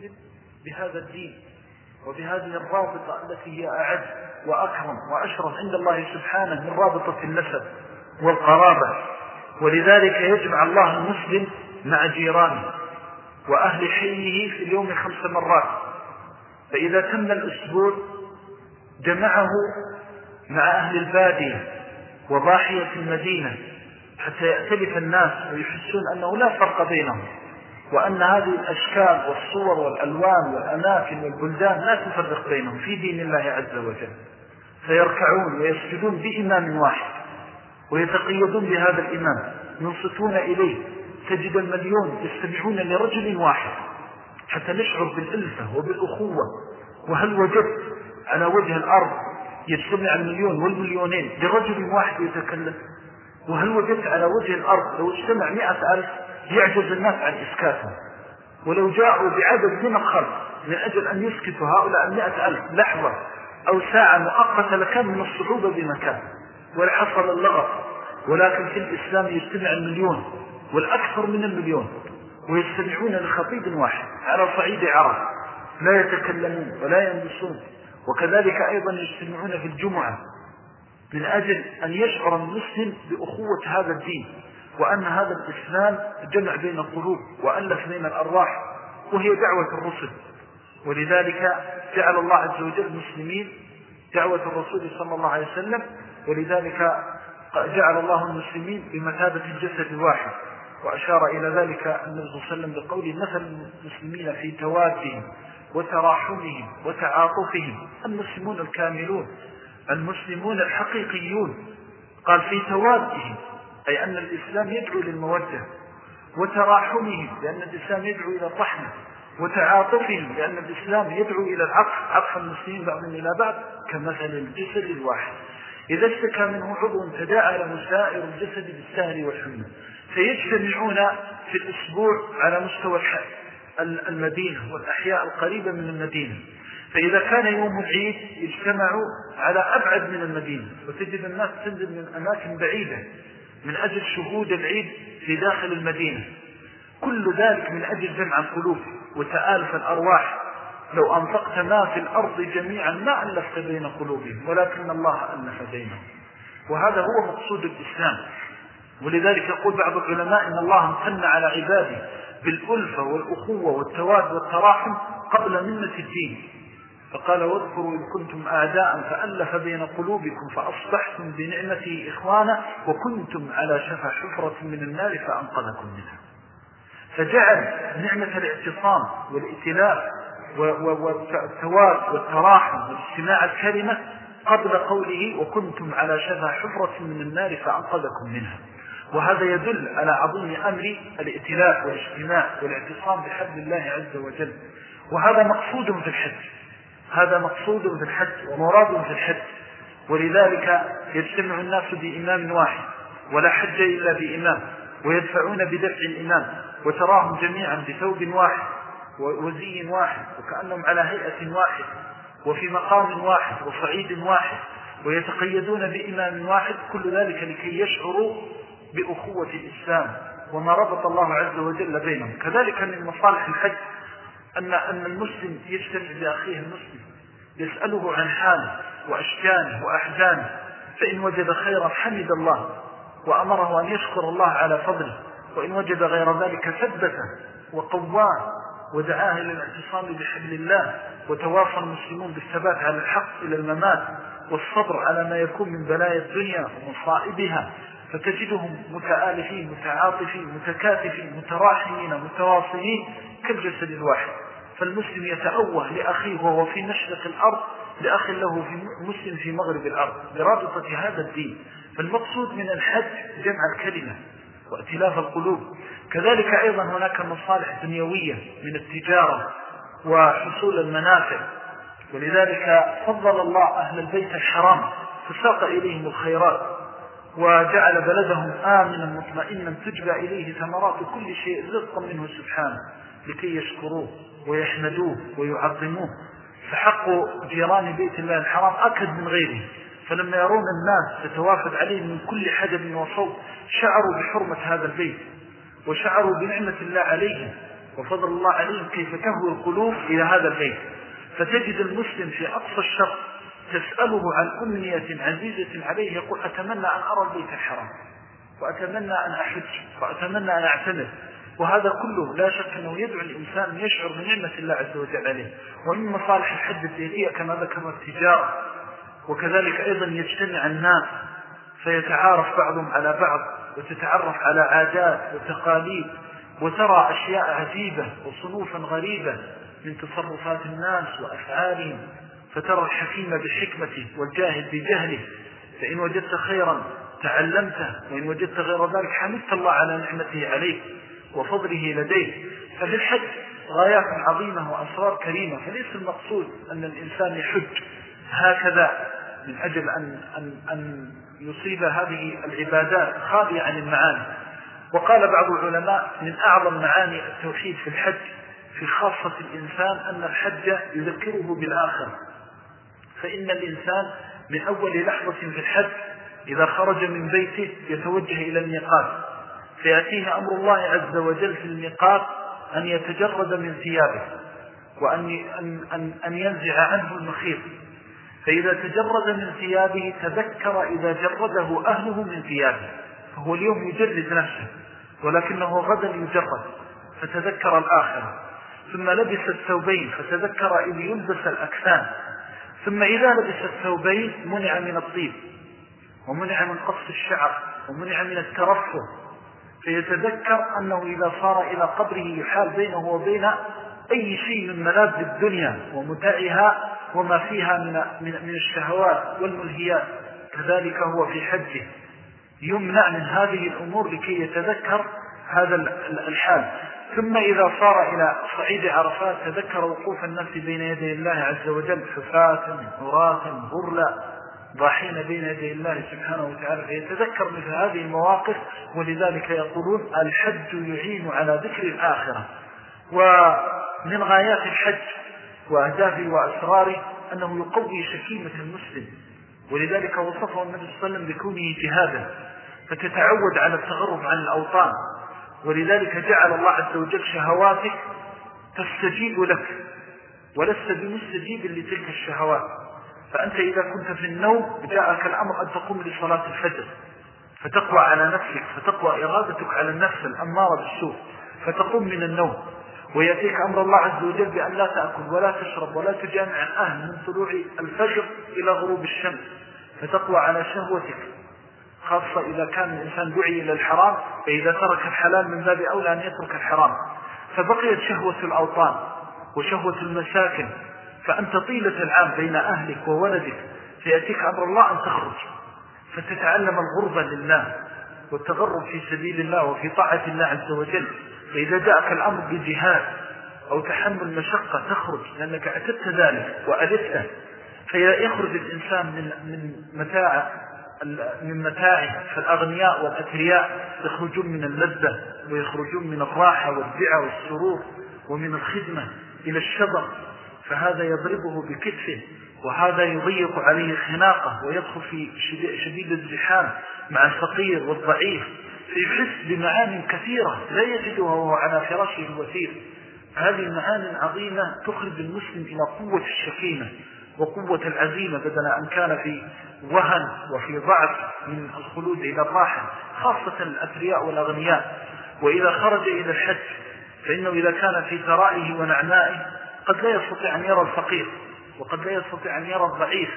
المسلم بهذا الدين وبهذه الرابطة التي هي أعد وأكرم وأشرف عند الله سبحانه من رابطة النسب والقرابة. ولذلك يجمع الله المسلم مع جيرانه وأهل حيه في اليوم خمس مرات. فإذا تم الأسبوع جمعه مع أهل البادية وضاحية المدينة حتى يأتلف الناس ويحسون أنه لا فرق بينهم. وأن هذه الأشكال والصور والألوان والأماكن والبلدان لا تفرق بينهم في دين الله عز وجل. فيركعون ويسجدون بإمام واحد ويتقيدون بهذا الإمام ينصتون إليه تجد المليون يستمعون لرجل واحد. حتى نشعر بالألفة وبالأخوة. وهل وجدت على وجه الأرض يجتمع المليون والمليونين لرجل واحد يتكلم؟ وهل وجدت على وجه الأرض لو اجتمع مئة ألف يعجز الناس عن إسكاتهم. ولو جاءوا بعدد من الخلق من أجل أن يسكتوا هؤلاء المئة ألف لحظة أو ساعة مؤقتة لكان من الصعوبة بمكان. ولحصل اللغط. ولكن في الإسلام يجتمع المليون والأكثر من المليون ويستمعون لخطيب واحد على صعيد عرب. لا يتكلمون ولا ينبسون. وكذلك أيضا يجتمعون في الجمعة من أجل أن يشعر المسلم بأخوة هذا الدين. وأن هذا الإسلام جمع بين القلوب وألف بين الأرواح وهي دعوة الرسل. ولذلك جعل الله عز وجل المسلمين دعوة الرسول صلى الله عليه وسلم ولذلك جعل الله المسلمين بمثابة الجسد الواحد. وأشار إلى ذلك النبي صلى الله عليه وسلم بقول مثل المسلمين في توادهم وتراحمهم وتعاطفهم. المسلمون الكاملون المسلمون الحقيقيون. قال في توادهم أي أن الإسلام يدعو للمودة وتراحمهم لأن الإسلام يدعو إلى الرحمة وتعاطفهم لأن الإسلام يدعو إلى العطف عطف المسلمين بعضهم إلى بعض كمثل الجسد الواحد. إذا اشتكى منه عضو تداعى له سائر الجسد بالسهر والحمى. فيجتمعون في الأسبوع على مستوى المدينة والأحياء القريبة من المدينة. فإذا كان يوم العيد يجتمعوا على أبعد من المدينة وتجد الناس تنزل من أماكن بعيدة. من أجل شهود العيد في داخل المدينة. كل ذلك من أجل جمع القلوب وتآلف الأرواح. لو أنفقت ما في الأرض جميعا ما ألفت بين قلوبهم ولكن الله ألف بينهم. وهذا هو مقصود الإسلام. ولذلك يقول بعض العلماء إن الله امتن على عباده بالألفة والأخوة والتواد والتراحم قبل منة الدين. فقال واذكروا إن كنتم أعداء فألف بين قلوبكم فأصبحتم بنعمته إخوانا وكنتم على شفا حفرة من النار فأنقذكم منها. فجعل نعمة الاعتصام والائتلاف والتواد والتراحم والاجتماع الكلمة قبل قوله وكنتم على شفا حفرة من النار فأنقذكم منها. وهذا يدل على عظيم أمر الائتلاف والاجتماع والاعتصام بحبل الله عز وجل. وهذا مقصود في الحج. هذا مقصود في الحج ومراد في الحج ولذلك يجتمع الناس بإمام واحد ولا حج إلا بإمام ويدفعون بدفع الإمام وتراهم جميعا بثوب واحد وزي واحد وكأنهم على هيئة واحد وفي مقام واحد وصعيد واحد ويتقيدون بإمام واحد كل ذلك لكي يشعروا بأخوة الإسلام وما ربط الله عز وجل بينهم. كذلك من مصالح الحج أن, أن المسلم يجتمع بأخيه المسلم يسأله عن حاله وأشكانه وأحزانه فإن وجد خيرا حمد الله وأمره أن يشكر الله على فضله وإن وجد غير ذلك ثبته وقواه ودعاه إلى الاعتصام بحبل الله وتواصى المسلمون بالثبات على الحق إلى الممات والصبر على ما يكون من بلايا الدنيا ومصائبها فتجدهم متآلفين متعاطفين متكاتفين متراحمين متواصلين كالجسد الواحد. فالمسلم يتأوه لأخيه وهو في مشرق الأرض لأخ له في مسلم في مغرب الأرض برابطة هذا الدين. فالمقصود من الحج جمع الكلمة وإتلاف القلوب. كذلك أيضا هناك مصالح دنيوية من التجارة وحصول المنافع. ولذلك فضل الله أهل البيت الحرام فساق إليهم الخيرات وجعل بلدهم آمنا مطمئنا تجبى إليه ثمرات كل شيء رزقا منه سبحانه. لكي يشكروه ويحمدوه ويعظموه. فحق جيران بيت الله الحرام أكد من غيره فلما يرون الناس تتوافد عليهم من كل حدب وصوت شعروا بحرمة هذا البيت وشعروا بنعمة الله عليهم وفضل الله عليهم كيف تهوي القلوب إلى هذا البيت. فتجد المسلم في أقصى الشرق تسأله عن أمنية عزيزة عليه يقول أتمنى أن أرى البيت الحرام وأتمنى أن أحج وأتمنى أن أعتمر. وهذا كله لا شك أنه يدعو الإنسان يشعر بنعمة الله عز وجل عليه. ومن مصالح الحج الزيتية كما ذكر التجارة وكذلك أيضا يجتمع الناس فيتعارف بعضهم على بعض وتتعرف على عادات وتقاليد وترى أشياء عجيبة وصنوفا غريبة من تصرفات الناس وأفعالهم فترى الحكيم بحكمته والجاهل بجهله فإن وجدت خيرا تعلمته وإن وجدت غير ذلك حمدت الله على نعمته عليك. وفضله لديه. ففي الحج غايات عظيمة وأسرار كريمة. فليس المقصود أن الإنسان يحج هكذا من أجل أن, أن, أن يصيب هذه العبادات خالية عن المعاني. وقال بعض العلماء من أعظم معاني التوحيد في الحج في خاصة الإنسان أن الحج يذكره بالآخر فإن الإنسان من أول لحظة في الحج إذا خرج من بيته يتوجه إلى الميقات. فيأتيه أمر الله عز وجل في الميقات أن يتجرد من ثيابه وأن أن أن ينزع عنه المخيط. فإذا تجرد من ثيابه تذكر إذا جرده أهله من ثيابه. فهو اليوم يجرد نفسه ولكنه غدا يجرد فتذكر الآخرة. ثم لبس الثوبين فتذكر إذ يلبس الأكفان ثم إذا لبس الثوبين منع من الطيب ومنع من قص الشعر ومنع من الترفه. فيتذكر أنه إذا صار إلى قبره يحال بينه وبين أي شيء من ملاذ الدنيا ومتاعها وما فيها من, من, الشهوات والملهيات كذلك هو في حجه. يمنع من هذه الأمور لكي يتذكر هذا الحال. ثم إذا صار إلى صعيد عرفات تذكر وقوف الناس بين يدي الله عز وجل حفاة عراة غرلا ضاحين بين يدي الله سبحانه وتعالى فيتذكر مثل هذه المواقف ولذلك يقولون الحج يعين على ذكر الآخرة. ومن غايات الحج وأهدافه وأسراره أنه يقوي شكيمة المسلم. ولذلك وصفه النبي صلى الله عليه وسلم بكونه جهادا فتتعود على التغرب عن الأوطان. ولذلك جعل الله عز وجل شهواتك تستجيب لك ولست بمستجيب لتلك الشهوات. فأنت إذا كنت في النوم جاءك الأمر أن تقوم لصلاة الفجر فتقوى على نفسك فتقوى إرادتك على النفس الأمارة بالسوء فتقوم من النوم. ويأتيك أمر الله عز وجل بأن لا تأكل ولا تشرب ولا تجامع الأهل من طلوع الفجر إلى غروب الشمس فتقوى على شهوتك خاصة إذا كان الإنسان دعي إلى الحرام فإذا ترك الحلال من باب أولى أن يترك الحرام. فبقيت شهوة الأوطان وشهوة المساكن فأنت طيلة العام بين أهلك وولدك فيأتيك أمر الله أن تخرج. فتتعلم الغربة لله والتغرب في سبيل الله وفي طاعة الله عز وجل. فإذا جاءك الأمر بجهاد أو تحمل مشقة تخرج لأنك اعتدت ذلك وألفته. فيخرج الإنسان من, من متاع من متاعه فالأغنياء والأثرياء يخرجون من اللذة ويخرجون من الراحة والدعة والسرور ومن الخدمة إلى الشبر فهذا يضربه بكتفه وهذا يضيق عليه خناقه ويدخل في شديد الزحام مع الفقير والضعيف فيحس بمعاني كثيرة لا يجدها وهو على فراشه الوثير هذه المعاني العظيمة تخرج المسلم إلى قوة الشكيمة وقوة العزيمة بدل أن كان في وهن وفي ضعف من الخلود إلى الراحة خاصة الأثرياء والأغنياء. وإذا خرج إلى الحج فإنه إذا كان في ثرائه ونعمائه قد لا يستطيع أن يرى الفقير وقد لا يستطيع أن يرى الضعيف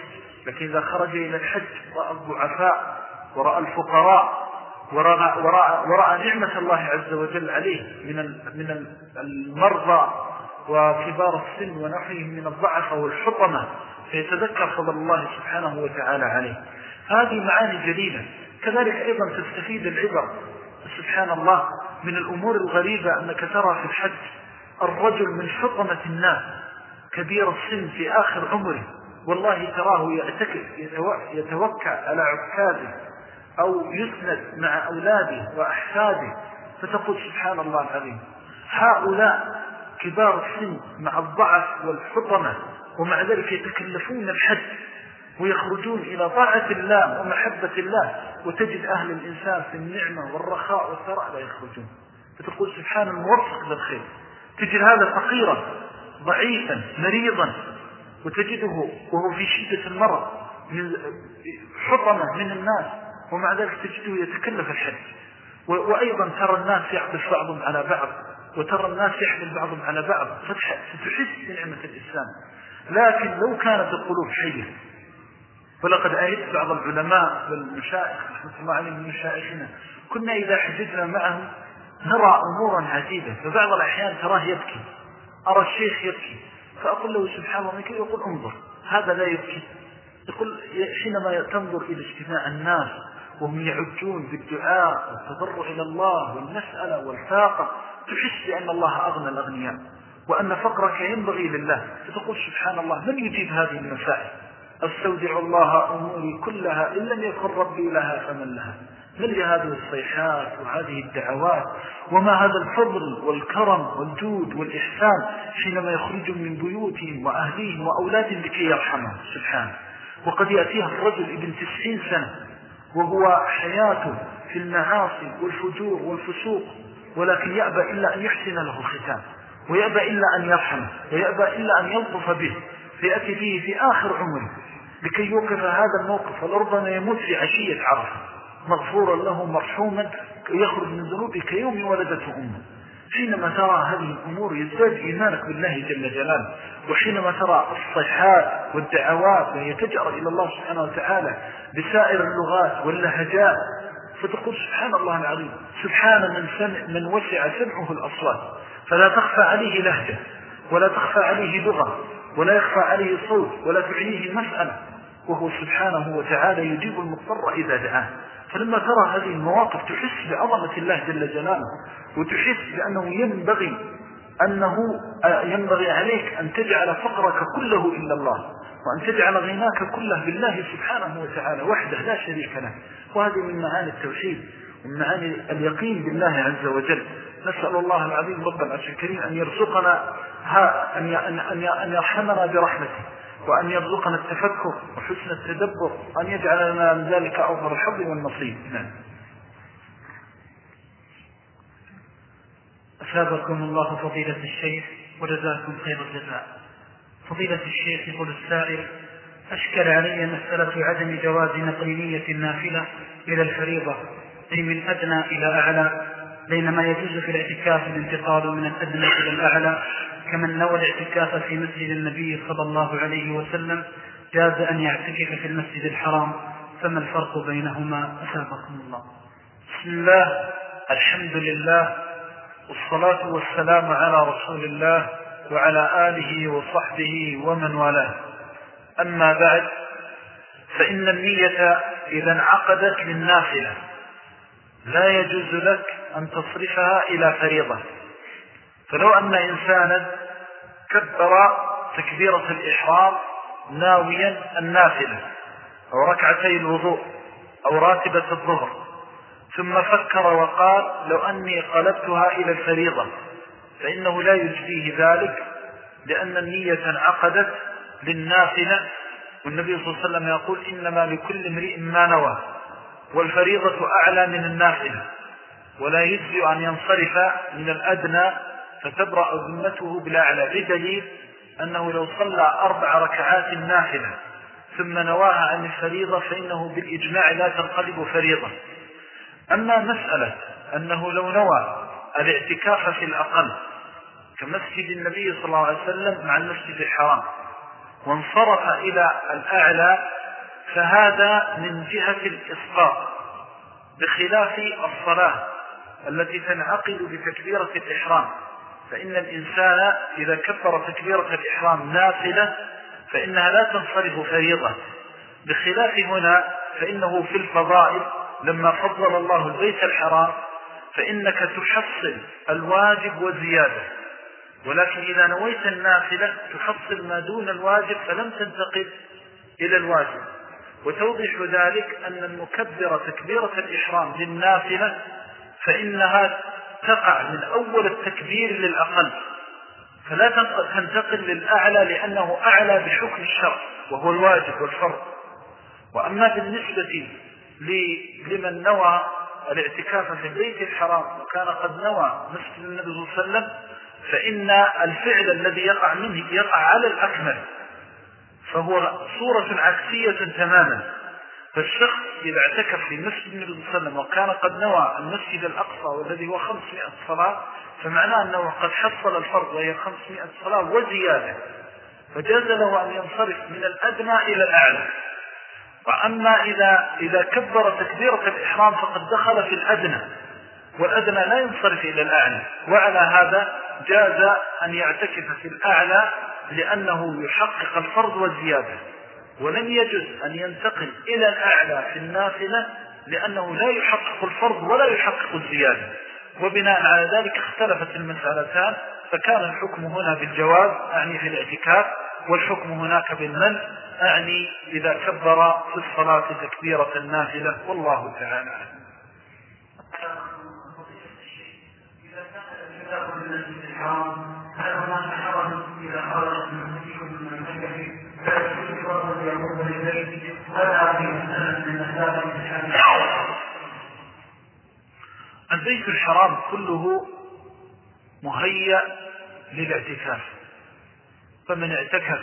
لكن إذا خرج إلى الحج رأى الضعفاء ورأى الفقراء ورأى, ورأى, ورأى نعمة الله عز وجل عليه من من المرضى وكبار السن ونحيهم من الضعف والحطمة فيتذكر فضل الله سبحانه وتعالى عليه. هذه معاني جليلة. كذلك أيضا تستفيد العبر سبحان الله من الأمور الغريبة أنك ترى في الحج. الرجل من حطمة الناس كبير السن في آخر عمره. والله تراه يعتكف يتوكع على عكاده أو يسند مع أولاده وأحفاده فتقول سبحان الله العظيم. هؤلاء كبار السن مع الضعف والحطمة ومع ذلك يتكلفون الحج ويخرجون إلى طاعة الله ومحبة الله وتجد أهل الإنسان في النعمة والرخاء والثراء لا يخرجون. فتقول سبحان الموفق للخير. تجد هذا فقيرا ضعيفا مريضا وتجده وهو في شدة المرض من حطمة من الناس ومع ذلك تجده يتكلف الحج. وأيضا ترى الناس يعطف بعضهم على بعض وترى الناس يحمل بعضهم على بعض. فتحس بنعمة الإسلام. لكن لو كانت القلوب حية ولقد آيت بعض العلماء والمشائخ رحمة الله عليهم من مشائخنا كنا إذا حججنا معهم نرى أمورا عجيبة فبعض الأحيان تراه يبكي. أرى الشيخ يبكي فأقول له سبحان الله كيف يقول انظر هذا لا يبكي. يقول حينما تنظر إلى اجتماع الناس وهم يعجون بالدعاء والتضرع إلى الله والمسألة والفاقة تحس بأن الله أغنى الأغنياء وأن فقرك ينبغي لله. فتقول سبحان الله من يجيب هذه المسائل؟ أستودع الله أموري كلها إن لم يكن ربي لها فمن لها. من لهذه الصيحات وهذه الدعوات وما هذا الفضل والكرم والجود والإحسان حينما يخرجون من بيوتهم وأهليهم وأولادهم لكي يرحمهم سبحانه وقد يأتيها الرجل ابن تسعين سنة وهو حياته في المعاصي والفجور والفسوق ولكن يأبى إلا أن يحسن له الختام ويأبى إلا أن يرحمه ويأبى إلا أن يلطف به فيأتي به في آخر عمره لكي يوقف هذا الموقف ولربما يموت في عشية عرفة. مغفورا له مرحوما يخرج من ذنوبه كيوم ولدته أمه. حينما ترى هذه الأمور يزداد إيمانك بالله جل جلاله وحينما ترى الصيحات والدعوات وهي تجأر إلى الله سبحانه وتعالى بسائر اللغات واللهجات فتقول سبحان الله العظيم سبحان من, سمع من وسع سمعه الأصوات. فلا تخفى عليه لهجة ولا تخفى عليه لغة ولا يخفى عليه صوت ولا تعنيه مسألة وهو سبحانه وتعالى يجيب المضطر إذا دعاه. فلما ترى هذه المواقف تحس بعظمة الله جل جلاله وتحس بأنه ينبغي أنه ينبغي عليك أن تجعل فقرك كله إلا الله وأن تجعل غناك كله بالله سبحانه وتعالى وحده لا شريك له. وهذه من معاني التوحيد ومن معاني اليقين بالله عز وجل. نسأل الله العظيم رب العرش الكريم أن يرزقنا أن يرحمنا برحمته. وأن يرزقنا التفكر وحسن التدبر وأن يجعل لنا من ذلك أوفر الحظ والنصيب. نعم. أثابكم الله فضيلة الشيخ وجزاكم خير الجزاء. فضيلة الشيخ يقول السائل أشكل علي مسألة عدم جواز نقل نية النافلة إلى الفريضة أي من أدنى إلى أعلى بينما يجوز في الاعتكاف الانتقال من الأدنى إلى الأعلى كمن نوى الاعتكاف في مسجد النبي صلى الله عليه وسلم جاز أن يعتكف في المسجد الحرام. فما الفرق بينهما؟ أسابقكم الله. بسم الله الحمد لله والصلاة والسلام على رسول الله وعلى آله وصحبه ومن والاه. أما بعد فإن النية إذا انعقدت للنافلة. لا يجوز لك أن تصرفها إلى فريضة. فلو أن إنسانا كبر تكبيرة الإحرام ناويا النافلة أو ركعتي الوضوء أو راتبة الظهر. ثم فكر وقال لو أني قلبتها إلى الفريضة فإنه لا يجديه ذلك لأن النية انعقدت للنافلة. والنبي صلى الله عليه وسلم يقول إنما لكل امرئ ما نوى والفريضة أعلى من النافلة ولا يجزي أن ينصرف من الأدنى فتبرأ ذمته بالأعلى بدليل أنه لو صلى أربع ركعات نافلة ثم نواها عن الفريضة فإنه بالإجماع لا تنقلب فريضة. أما مسألة أنه لو نوى الاعتكاف في الأقل كمسجد النبي صلى الله عليه وسلم مع المسجد الحرام وانصرف إلى الأعلى فهذا من جهة الإسقاط بخلاف الصلاة التي تنعقد بتكبيرة الإحرام. فإن الإنسان إذا كبر تكبيرة الإحرام نافلة فإنها لا تنصرف فريضة. بخلاف هنا فإنه في الفضائل لما فضل الله البيت الحرام فإنك تحصل الواجب وزيادة. ولكن إذا نويت النافلة تحصل ما دون الواجب فلم تنتقل إلى الواجب. وتوضح ذلك أن المكبر تكبيرة الإحرام للنافلة فإنها تقع من أول التكبير للأقل فلا تنتقل للأعلى لأنه أعلى بحكم الشرع وهو الواجب والفرض. وأما بالنسبة لمن نوى الاعتكاف في البيت الحرام وكان قد نوى مسجد النبي صلى الله عليه وسلم فإن الفعل الذي يقع منه يقع على الأكمل فهو صورة عكسية تماما. فالشخص إذا اعتكف في مسجد النبي صلى الله عليه وسلم وكان قد نوى المسجد الأقصى والذي هو 500 صلاة فمعناه أنه قد حصل الفرض وهي 500 صلاة وزيادة. فجاز له أن ينصرف من الأدنى إلى الأعلى. وأما إذا, إذا كبر تكبيرة الإحرام فقد دخل في الأدنى والأدنى لا ينصرف إلى الأعلى. وعلى هذا جاز أن يعتكف في الأعلى لأنه يحقق الفرض والزيادة. ولم يجز أن ينتقل إلى الأعلى في النافلة لأنه لا يحقق الفرض ولا يحقق الزيادة. وبناء على ذلك اختلفت المسألتان فكان الحكم هنا بالجواز أعني في الاعتكاف والحكم هناك بالمن أعني إذا كبر في الصلاة تكبيرة النافلة. والله تعالى أعلم. هل هناك حرج إذا خرج من البيت الحرام كله مهيأ للاعتكاف. فمن اعتكف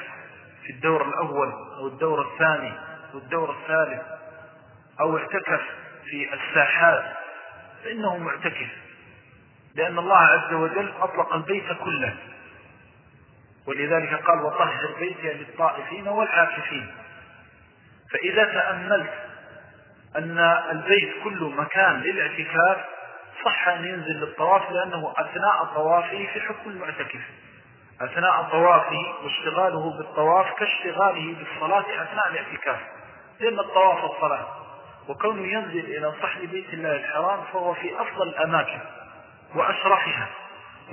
في الدور الأول أو الدور الثاني أو الدور الثالث أو اعتكف في الساحات فإنه معتكف لأن الله عز وجل أطلق البيت كله. ولذلك قال وطهر بيتي للطائفين والعاكفين. فإذا تأملت أن البيت كله مكان للاعتكاف صح أن ينزل للطواف لأنه أثناء طوافه في حكم المعتكف. أثناء طوافه واشتغاله بالطواف كاشتغاله بالصلاة أثناء الاعتكاف لأن الطواف الصلاة. وكونه ينزل إلى صحن بيت الله الحرام فهو في أفضل الأماكن وأشرحها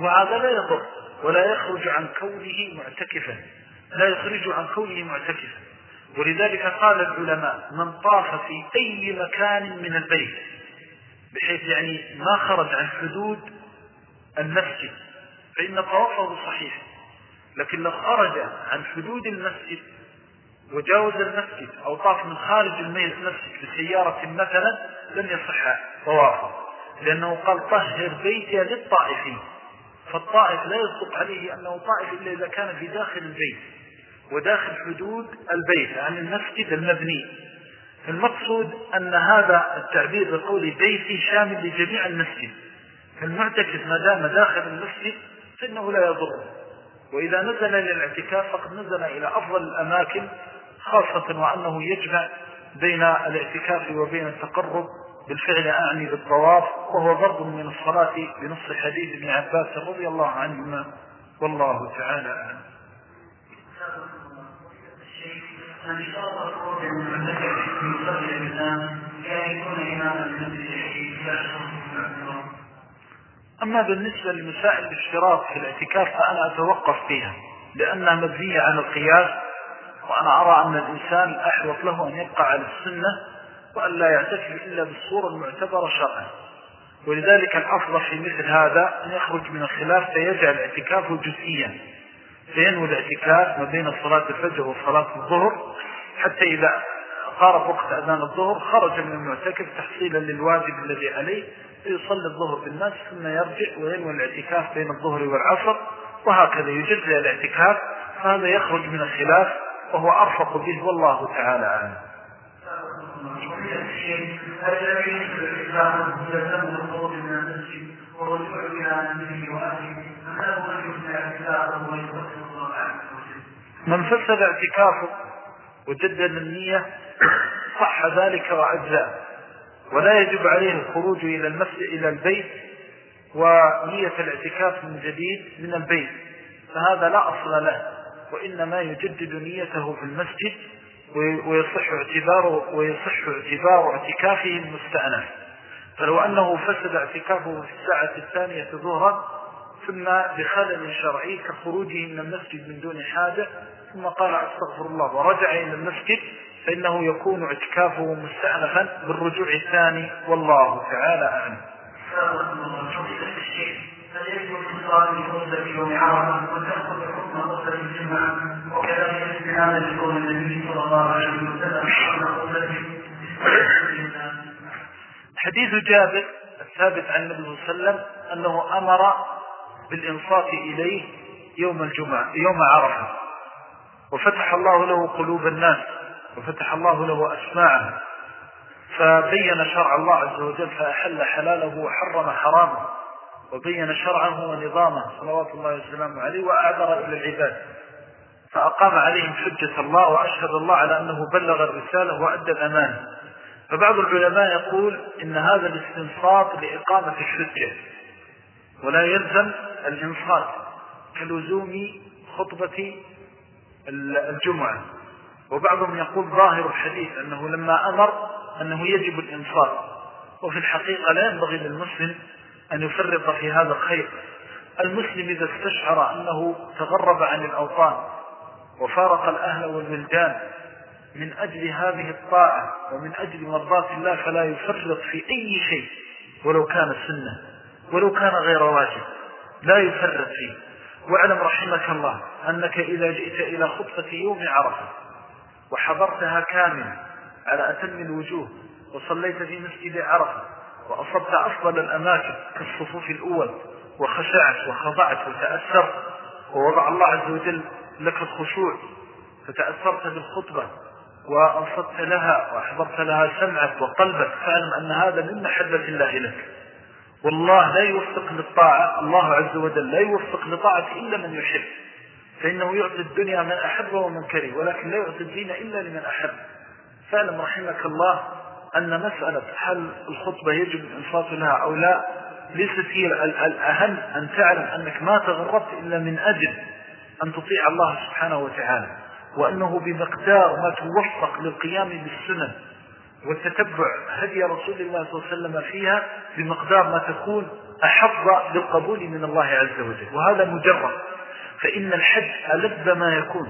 وهذا لا يضر ولا يخرج عن كونه معتكفا لا يخرج عن كونه معتكفا. ولذلك قال العلماء من طاف في أي مكان من البيت بحيث يعني ما خرج عن حدود المسجد فإن طوافه صحيح لكن لو خرج عن حدود المسجد وجاوز المسجد أو طاف من خارج المسجد بسيارة مثلا لم يصح طوافه لأنه قال طهر بيتي للطائفين فالطائف لا يصدق عليه أنه طائف إلا إذا كان في داخل البيت. وداخل حدود البيت عن المسجد المبني. المقصود أن هذا التعبير بقول بيتي شامل لجميع المسجد. فالمعتكف ما دام داخل المسجد فإنه لا يضر. وإذا نزل للاعتكاف فقد نزل إلى أفضل الأماكن خاصة وأنه يجمع بين الاعتكاف وبين التقرب. بالفعل أعني بالطواف وهو ضرب من الصلاة بنص حديث ابن عباس رضي الله عنهما. والله تعالى أعلم. من من كان يكون إماما أما بالنسبة لمسائل الاشتراط في الاعتكاف فأنا أتوقف فيها لأنها مبنية على القياس وأنا أرى أن الإنسان أحوط له أن يبقى على السنة وأن لا يعتكف إلا بالصورة المعتبرة شرعا. ولذلك الأفضل في مثل هذا أن يخرج من الخلاف فيجعل اعتكافه جزئيا. فينوي الاعتكاف ما بين صلاة الفجر وصلاة الظهر حتى إذا قارب وقت أذان الظهر خرج من المعتكف تحصيلا للواجب الذي عليه فيصلي الظهر بالناس ثم يرجع وينوي الاعتكاف بين الظهر والعصر وهكذا يجزي الاعتكاف فهذا يخرج من الخلاف وهو أرفق به والله تعالى الشيء الذي يشبه الإسلام من المسجد إلى أهله وأهله. من فسد اعتكافه وجدد النية صح ذلك وأجزاء ولا يجب عليه الخروج إلى المسجد إلى البيت ونية الاعتكاف من جديد من البيت. فهذا لا أصل له وإنما يجدد نيته في المسجد ويصح اعتباره ويصح اعتبار اعتكافه المستأنف. فلو أنه فسد اعتكافه في الساعة الثانية ظهرا ثم بخلل شرعي كخروجه من المسجد من دون حاجة ثم قال أستغفر الله ورجع إلى المسجد فإنه يكون اعتكافه مستأنفا بالرجوع الثاني والله تعالى أعلم. لقول النبي صلى الله حديث جابر الثابت عن النبي صلى الله عليه وسلم أنه أمر بالإنصات إليه يوم الجمعة يوم عرفة. وفتح الله له قلوب الناس وفتح الله له أسماعه. فبين شرع الله عز وجل فأحل حلاله وحرم حرامه. وبين شرعه ونظامه صلوات الله وسلامه عليه وأعذر إلى العباد. فأقام عليهم حجة الله وأشهد الله على أنه بلغ الرسالة وأدى الأمانة. فبعض العلماء يقول إن هذا الاستنصات لإقامة الحجة. ولا يلزم الإنصات كلزوم خطبة الجمعة. وبعضهم يقول ظاهر الحديث أنه لما أمر أنه يجب الإنصات وفي الحقيقة لا ينبغي للمسلم أن يفرط في هذا الخير. المسلم إذا استشعر أنه تغرب عن الأوطان وفارق الأهل والولدان من أجل هذه الطاعة ومن أجل مرضات الله فلا يفرط في أي شيء ولو كان سنة ولو كان غير واجب. لا يفرط فيه. واعلم رحمك الله أنك إذا جئت إلى خطفة يوم عرفة وحضرتها كاملة على أتم الوجوه وصليت في مسجد عرفة وأصبت أفضل الأماكن كالصفوف الأول وخشعت وخضعت وتأثرت ووضع الله عز وجل لك الخشوع فتأثرت بالخطبة وأنصت لها وأحضرت لها سمعك وقلبك فاعلم أن هذا من محبة الله لك. والله لا يوفق للطاعة الله عز وجل لا يوفق لطاعة إلا من يحب. فإنه يعطي الدنيا من أحب ومن كره ولكن لا يعطي الدين إلا لمن أحب. فاعلم رحمك الله أن مسألة هل الخطبة يجب الإنصات لها أو لا ليست هي الأهم أن تعلم أنك ما تغربت إلا من أجل أن تطيع الله سبحانه وتعالى وأنه بمقدار ما توفق للقيام بالسنن والتتبع هدي رسول الله صلى الله عليه وسلم فيها بمقدار ما تكون أحظ بالقبول من الله عز وجل. وهذا مجرد. فإن الحج ألذ ما يكون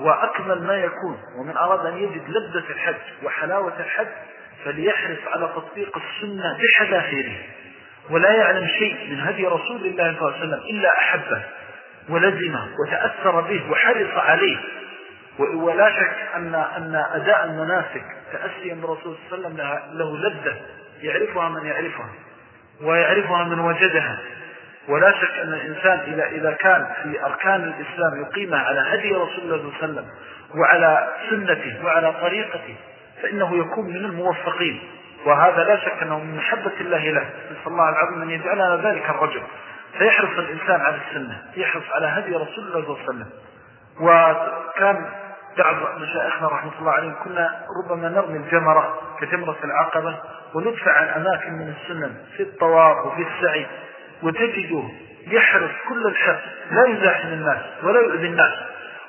وأكمل ما يكون. ومن أراد أن يجد لذة الحج وحلاوة الحج فليحرص على تطبيق السنة بحذافيره. ولا يعلم شيء من هدي رسول الله صلى الله عليه وسلم إلا أحبه ولزمه وتأثر به وحرص عليه. ولا شك أن, أن أداء المناسك تأسيا برسول صلى الله عليه وسلم له لذة. يعرفها من يعرفها ويعرفها من وجدها. ولا شك أن الإنسان إذا, إذا كان في أركان الإسلام يقيمها على هدي رسول الله صلى الله عليه وسلم وعلى سنته وعلى طريقته فإنه يكون من الموفقين. وهذا لا شك أنه من محبة الله له. نسأل الله العظيم أن يجعلنا ذلك الرجل. فيحرص الإنسان على السنة يحرص على هدي رسول الله صلى الله عليه وسلم. وكان بعض مشايخنا رحمة الله عليهم كنا ربما نرمي الجمرة كجمرة العقبة وندفع عن أماكن من السنن في الطواف وفي السعي وتجده يحرص كل الحرص لا يزاحم الناس ولا يؤذي الناس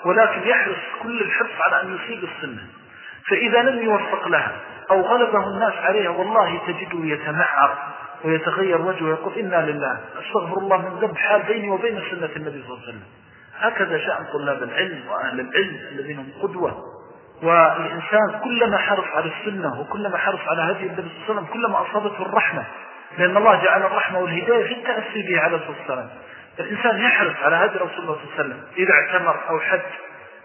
ولكن يحرص كل الحرص على أن يصيب السنة. فإذا لم يوفق لها أو غلبه الناس عليها والله تجده يتمعر ويتغير وجهه ويقول إنا لله أستغفر الله من ذنب حال بيني وبين سنة النبي صلى الله عليه وسلم. هكذا شأن طلاب العلم وأهل العلم الذين هم قدوة. والإنسان كلما حرص على السنة وكلما حرص على هذه النبي صلى الله عليه وسلم كلما أصابته الرحمة لأن الله جعل الرحمة والهداية في التأسي به عليه الصلاة والسلام. الإنسان يحرص على هدي رسول الله صلى الله عليه وسلم. إذا اعتمر أو حج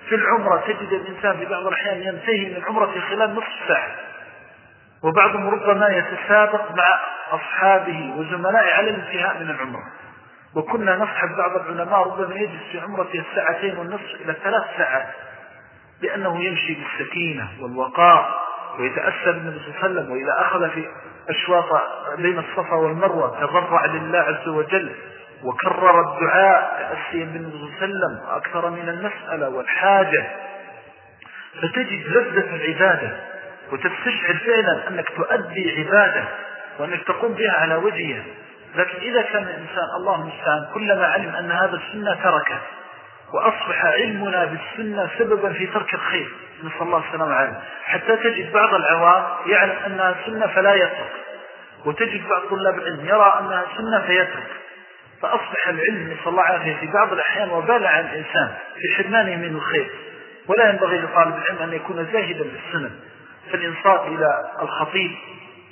في العمرة تجد الإنسان في بعض الأحيان ينتهي من العمرة في خلال نصف ساعة. وبعضهم ربما يتسابق مع أصحابه وزملائه على الانتهاء من العمرة. وكنا نصحب بعض العلماء ربما يجلس في عمرته الساعتين والنصف إلى ثلاث ساعات لأنه يمشي بالسكينة والوقار ويتأثر النبي صلى الله عليه وسلم وإذا أخذ في أشواط بين الصفا والمروة تضرع لله عز وجل وكرر الدعاء تأسيا بالنبي صلى الله عليه وسلم وأكثر من المسألة والحاجة فتجد لذة العبادة وتستشعر فعلا أنك تؤدي عبادة وأنك تقوم بها على وجهها. لكن إذا كان الإنسان الله المستعان كلما علم أن هذا السنة تركه وأصبح علمنا بالسنة سببا في ترك الخير. نسأل الله السلامة عليه. حتى تجد بعض العوام يعلم أنها سنة فلا يترك. وتجد بعض طلاب العلم يرى أنها سنة فيترك. فأصبح العلم نسأل الله عليه في بعض الأحيان وبال عن الإنسان في حرمانه من الخير. ولا ينبغي لطالب العلم أن يكون زاهدا بالسنة. فالإنصات إلى الخطيب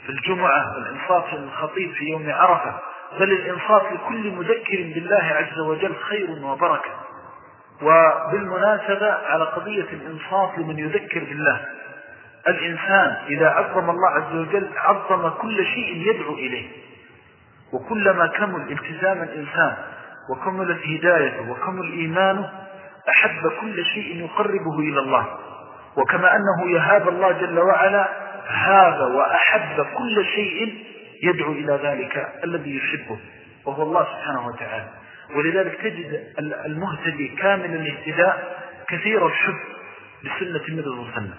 في الجمعة والإنصات للخطيب في يوم عرفة. بل الإنصات لكل مذكر بالله عز وجل خير وبركة. وبالمناسبة على قضية الإنصات لمن يذكر بالله. الإنسان إذا عظم الله عز وجل عظم كل شيء يدعو إليه. وكلما كمل التزام الإنسان وكملت هدايته وكمل إيمانه أحب كل شيء يقربه إلى الله. وكما أنه يهاب الله جل وعلا هاب وأحب كل شيء يدعو إلى ذلك الذي يحبه وهو الله سبحانه وتعالى. ولذلك تجد المهتدي كامل الاهتداء كثير الحب لسنة النبي صلى الله عليه وسلم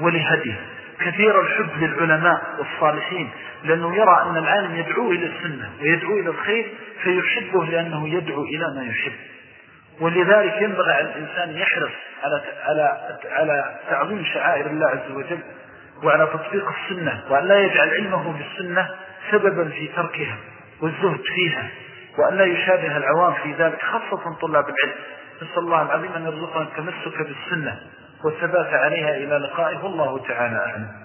ولهديه كثير الحب للعلماء والصالحين لأنه يرى أن العالم يدعو إلى السنة ويدعو إلى الخير فيحبه لأنه يدعو إلى ما يحب. ولذلك ينبغي على الإنسان يحرص على على على تعظيم شعائر الله عز وجل وعلى تطبيق السنة وأن لا يجعل علمه بالسنة سببا في تركها والزهد فيها وأن لا يشابه العوام في ذلك خاصة طلاب العلم. نسأل الله العظيم أن يرزقنا التمسك بالسنة والثبات عليها إلى لقائه. والله تعالى أعلم.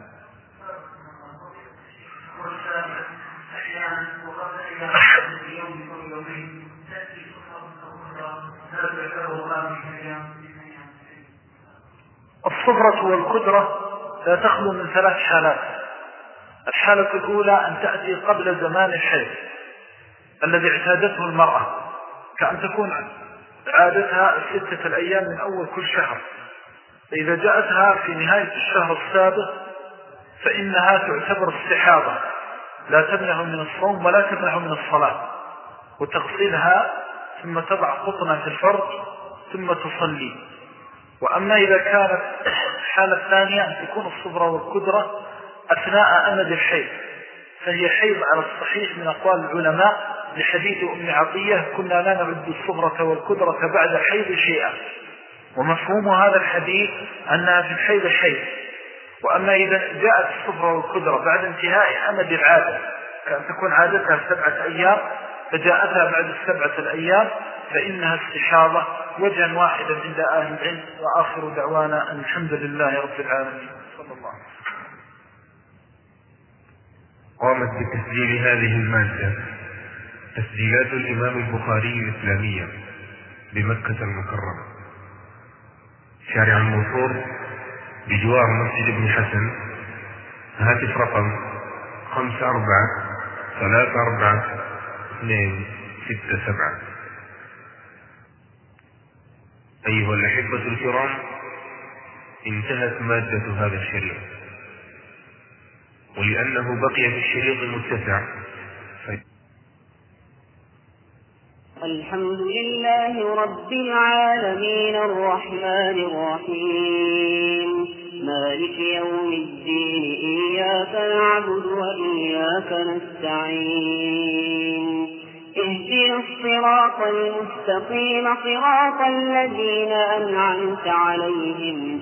الصفرة والقدرة لا تخلو من ثلاث حالات. الحالة الأولى أن تأتي قبل زمان الحيض الذي اعتادته المرأة كأن تكون عادتها ستة الأيام من أول كل شهر. فإذا جاءتها في نهاية الشهر السابق فإنها تعتبر استحاضة لا تمنع من الصوم ولا تمنع من الصلاة. وتغسلها ثم تضع قطنة في الفرج ثم تصلي. وأما إذا كانت الحالة الثانية أن تكون الصبرة والقدرة أثناء أمد الحيض. فهي حيض على الصحيح من أقوال العلماء لحديث أم عطية كنا لا نعد الصبرة والقدرة بعد حيض شيئا. ومفهوم هذا الحديث أنها في الحيض حيض. وأما إذا جاءت الصبرة والقدرة بعد انتهاء أمد العادة كأن تكون عادتها سبعة أيام فجاءتها بعد السبعة الأيام فإنها استشارة وجها واحدا عند أهل العلم وآخر دعوانا الحمد لله رب العالمين صلى الله قامت بتسجيل هذه المادة تسجيلات الإمام البخاري الإسلامية بمكة المكرمة. شارع المنصور بجوار مسجد ابن حسن هاتف رقم خمسة أربعة ثلاثة أربعة اثنين ستة سبعة. أيها الأحبة الكرام انتهت مادة هذا الشريط. ولأنه بقي في الشريط المتسع. الحمد لله رب العالمين الرحمن الرحيم. مالك يوم الدين إياك نعبد وإياك نستعين. اهدنا الصراط المستقيم صراط الذين أنعمت عليهم.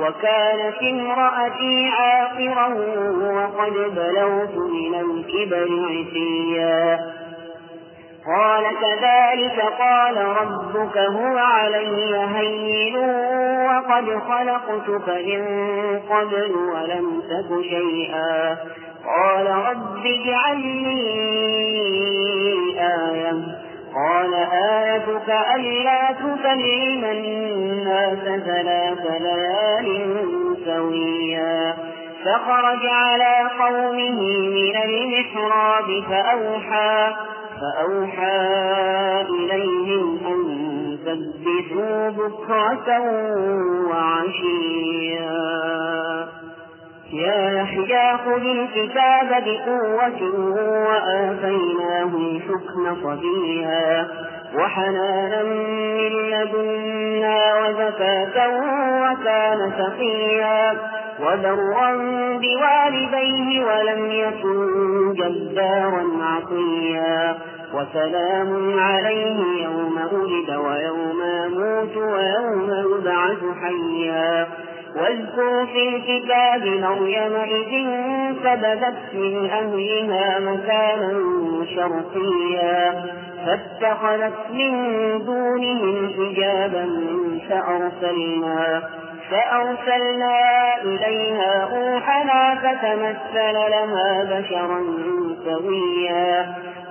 وكانت امرأتي عاقرا وقد بلوت من الكبر عتيا. قال كذلك قال ربك هو علي هين وقد خلقتك من قبل ولم تك شيئا. قال رب اجعل لي آية. قال آيتك ألا تكلم الناس ثلاث ليال سويا. فخرج على قومه من المحراب فأوحى فأوحى إليهم أن سبحوا بكرة وعشيا. يا يحيى خذ الكتاب بقوة وآتيناه الحكم صبيا وحنانا من لدنا وزكاة وكان تقيا وبرا بوالديه ولم يكن جبارا عصيا وسلام عليه يوم ولد ويوم يموت ويوم يبعث حيا واذكر في الكتاب مريم إذ انتبذت من أهلها مكانا شرقيا فاتخذت من دونهم حجابا فأرسلنا فأرسلنا إليها روحنا فتمثل لها بشرا سويا.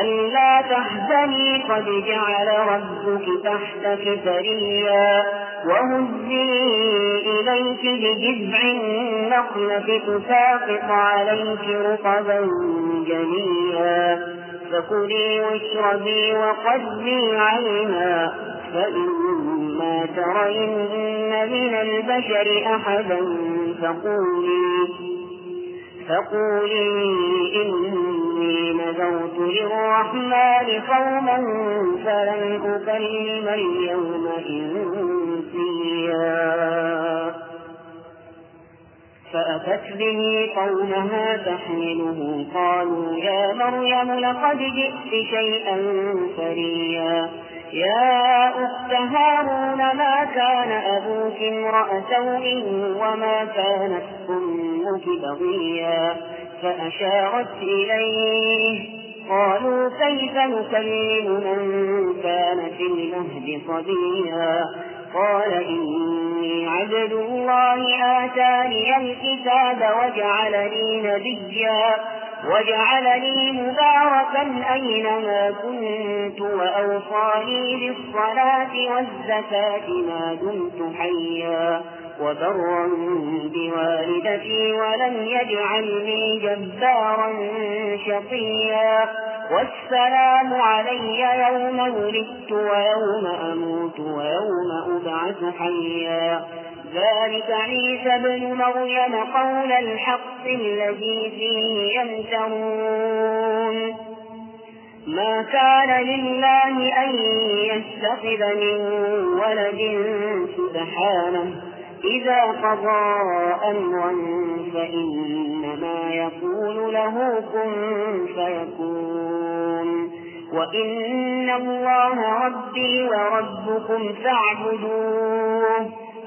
ألا تحزني قد جعل ربك تحتك سريا وهزي إليك بجذع النخلة تساقط عليك رطبا جنيا فكلي واشربي وقدي عينا فإما ترين من البشر أحدا فقولي فقولي إني نذرت للرحمن قوما فلن أكلم اليوم إنسيا. فأتت به قومها تحمله. قالوا يا مريم لقد جئت شيئا فريا يا أخت هارون ما كان أبوك امرأ سوء وما كانت أمك بغيا؟ فأشارت إليه. قالوا كيف نكلم من كان في المهد صبيا؟ قال إني عبد الله آتاني الكتاب وجعلني نبيا. وجعلني مباركا أينما كنت وأوصاني بالصلاة والزكاة ما دمت حيا وبرا بوالدتي ولم يجعلني جبارا شقيا والسلام علي يوم ولدت ويوم أموت ويوم أبعث حيا ذلك عيسى بن مريم قول الحق الذي فيه يمترون. ما كان لله أن يتخذ من ولد سبحانه. إذا قضى أمرا فإنما يقول له كن فيكون. وإن الله ربي وربكم فاعبدوه.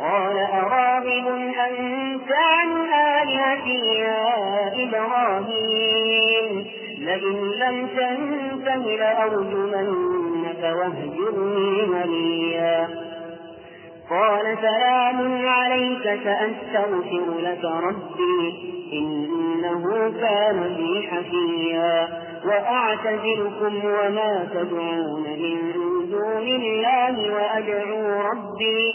قال أراغب أنت عن آلهتي يا إبراهيم. لئن لم تنته لأرجمنك واهجرني مليا. قال سلام عليك سأستغفر لك ربي إنه كان بي حفيا. وأعتذركم وما تدعون من دون الله وأدعو ربي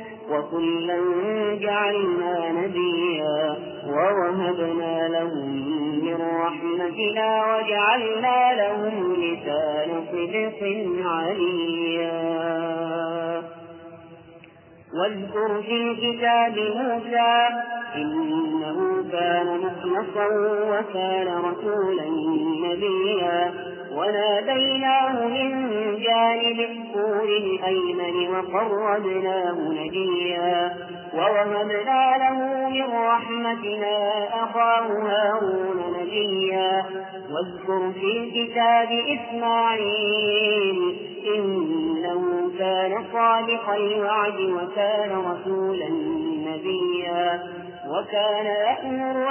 وكلا جعلنا نبيا ووهبنا لهم من رحمتنا وجعلنا لهم لسان صدق عليا. واذكر في الكتاب موسى إنه كان مخلصا وكان رسولا نبيا وناديناه من جانب الطور الأيمن وقربناه نجيا ووهبنا له من رحمتنا أخاه هارون نجيا واذكر في الكتاب إسماعيل إنه كان صادق الوعد وكان رسولا نبيا وكان يأمر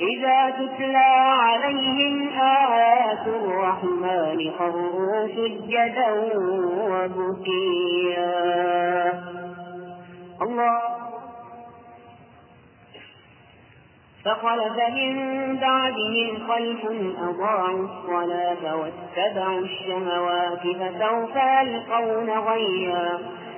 إذا تتلى عليهم آيات الرحمن خروا سجدا وبكيا. الله. فخلف من بعدهم خلف أضاعوا الصلاة واتبعوا الشهوات فسوف يلقون غيا.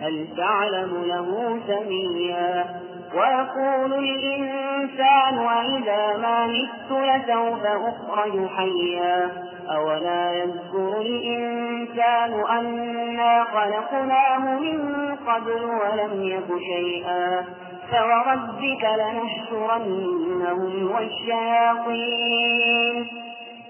هل تعلم له سميا ويقول الإنسان وإذا ما مت لسوف أخرج حيا أولا يذكر الإنسان أنا خلقناه من قبل ولم يك شيئا فوربك لنحشرنهم والشياطين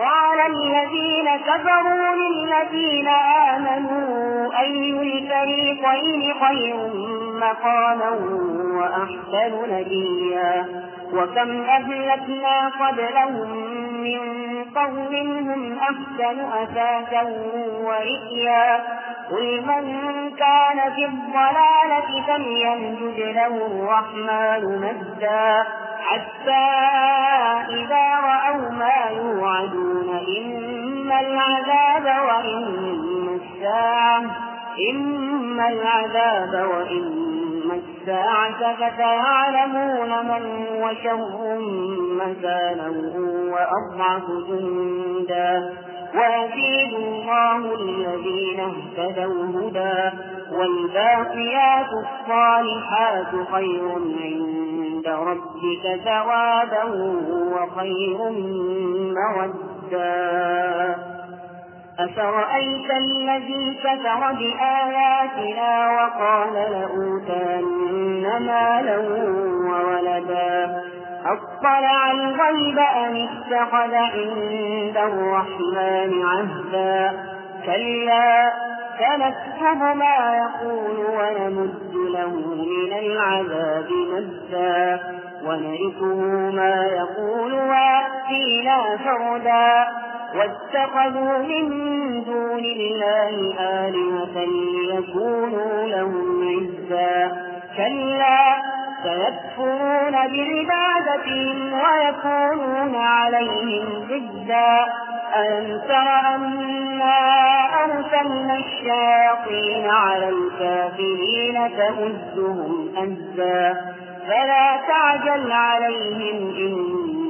قال الذين كفروا للذين آمنوا أي الفريقين خير مقاما وأحسن نديا وكم أهلكنا قبلهم من قوم هم أحسن أساسا ورئيا؟ قل من كان في الضلالة فليمدد له الرحمن مدا. حتى إذا رأوا ما يوعدون إما العذاب وإما الساعة إما العذاب وإما الساعة فسيعلمون من هو شر مكانا وأضعف جندا ويزيد الله الذين اهتدوا هدى والباقيات الصالحات خير عند ربك ثوابا وخير مردا أفرأيت الذي كفر بآياتنا وقال لأوتان مالا وولدا أطلع الغيب أم اتخذ عند الرحمن عهدا كلا سنكتب ما يقول ونمد له من العذاب مدا ونرثه ما يقول ويأتينا فردا واتخذوا من دون الله آلهة ليكونوا لهم عزا. كلا سيكفرون بعبادتهم ويكونون عليهم ضدا. ألم تر أنا أرسلنا الشياطين على الكافرين تهزهم أزا. فلا تعجل عليهم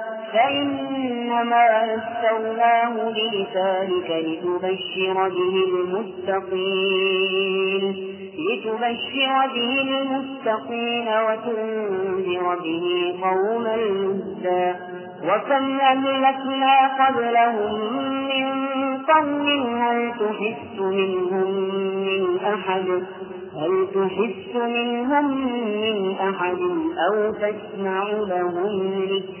فإنما يسرناه بلسانك لتبشر به المتقين لتبشر به المتقين وتنذر به قوما لدا وكم أهلكنا قبلهم من قرن هل تحس منهم من أحد؟ هل تحس منهم من أحد أو تسمع لهم ركزا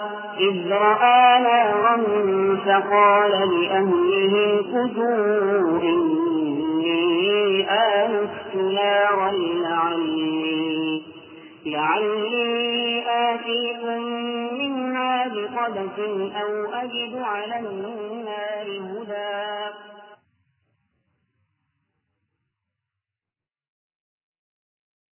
إذ رأى نارا فقال لأهله كتوا إني آنست نارا لعلي لعلي آتيكم منها بقدس أو أجد على النار هدى.